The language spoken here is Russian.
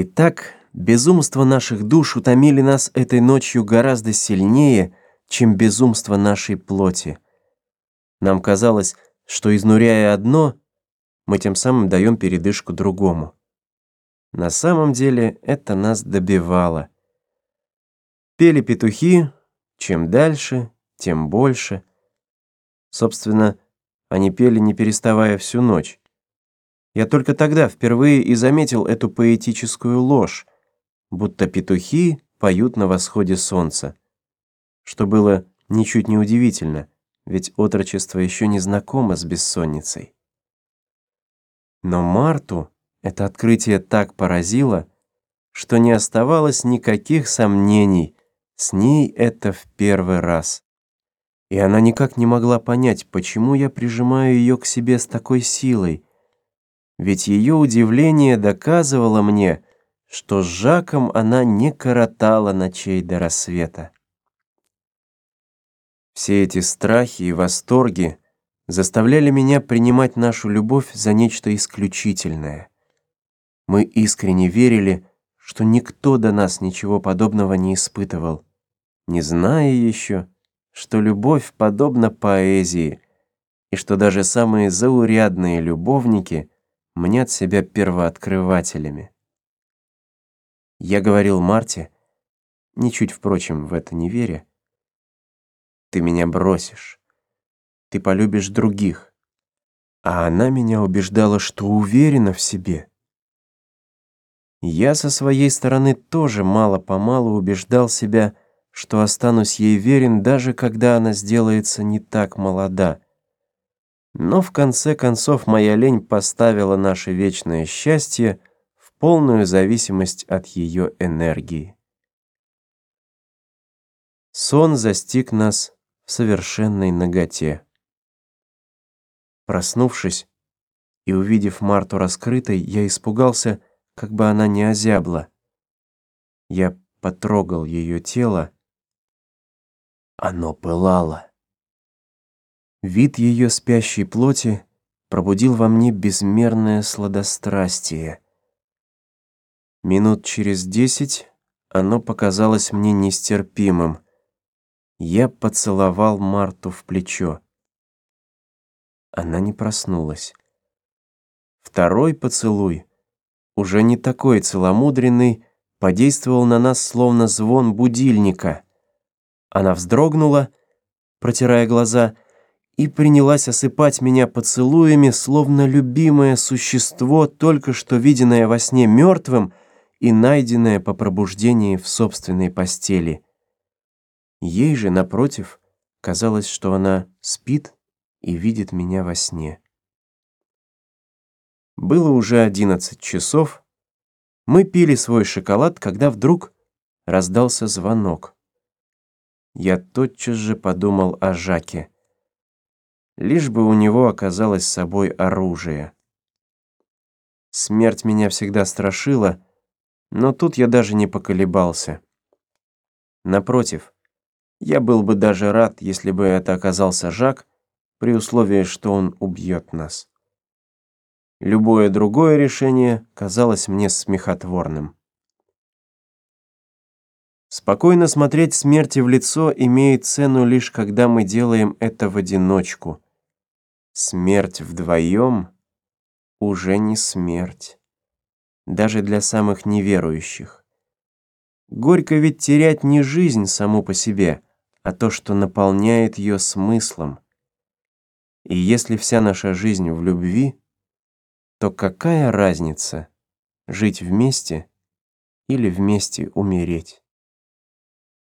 Итак, безумство наших душ утомили нас этой ночью гораздо сильнее, чем безумство нашей плоти. Нам казалось, что изнуряя одно, мы тем самым даем передышку другому. На самом деле это нас добивало. Пели петухи, чем дальше, тем больше. Собственно, они пели не переставая всю ночь. Я только тогда впервые и заметил эту поэтическую ложь, будто петухи поют на восходе солнца. Что было ничуть не удивительно, ведь отрочество еще не знакомо с бессонницей. Но Марту это открытие так поразило, что не оставалось никаких сомнений, с ней это в первый раз. И она никак не могла понять, почему я прижимаю ее к себе с такой силой, ведь ее удивление доказывало мне, что с Жаком она не коротала ночей до рассвета. Все эти страхи и восторги заставляли меня принимать нашу любовь за нечто исключительное. Мы искренне верили, что никто до нас ничего подобного не испытывал, не зная еще, что любовь подобна поэзии, и что даже самые заурядные любовники — мнят себя первооткрывателями. Я говорил Марте, ничуть, впрочем, в это не веря, «Ты меня бросишь, ты полюбишь других». А она меня убеждала, что уверена в себе. Я со своей стороны тоже мало-помалу убеждал себя, что останусь ей верен, даже когда она сделается не так молода — но в конце концов моя лень поставила наше вечное счастье в полную зависимость от ее энергии. Сон застиг нас в совершенной наготе. Проснувшись и увидев Марту раскрытой, я испугался, как бы она не озябла. Я потрогал ее тело. Оно пылало. Вид ее спящей плоти пробудил во мне безмерное сладострастие. Минут через десять оно показалось мне нестерпимым. Я поцеловал Марту в плечо. Она не проснулась. Второй поцелуй, уже не такой целомудренный, подействовал на нас словно звон будильника. Она вздрогнула, протирая глаза, — и принялась осыпать меня поцелуями, словно любимое существо, только что виденное во сне мертвым и найденное по пробуждении в собственной постели. Ей же, напротив, казалось, что она спит и видит меня во сне. Было уже одиннадцать часов. Мы пили свой шоколад, когда вдруг раздался звонок. Я тотчас же подумал о Жаке — лишь бы у него оказалось с собой оружие. Смерть меня всегда страшила, но тут я даже не поколебался. Напротив, я был бы даже рад, если бы это оказался Жак, при условии, что он убьет нас. Любое другое решение казалось мне смехотворным. Спокойно смотреть смерти в лицо имеет цену лишь когда мы делаем это в одиночку – смерть вдвоем уже не смерть, даже для самых неверующих. Горько ведь терять не жизнь саму по себе, а то, что наполняет ее смыслом. И если вся наша жизнь в любви, то какая разница, жить вместе или вместе умереть?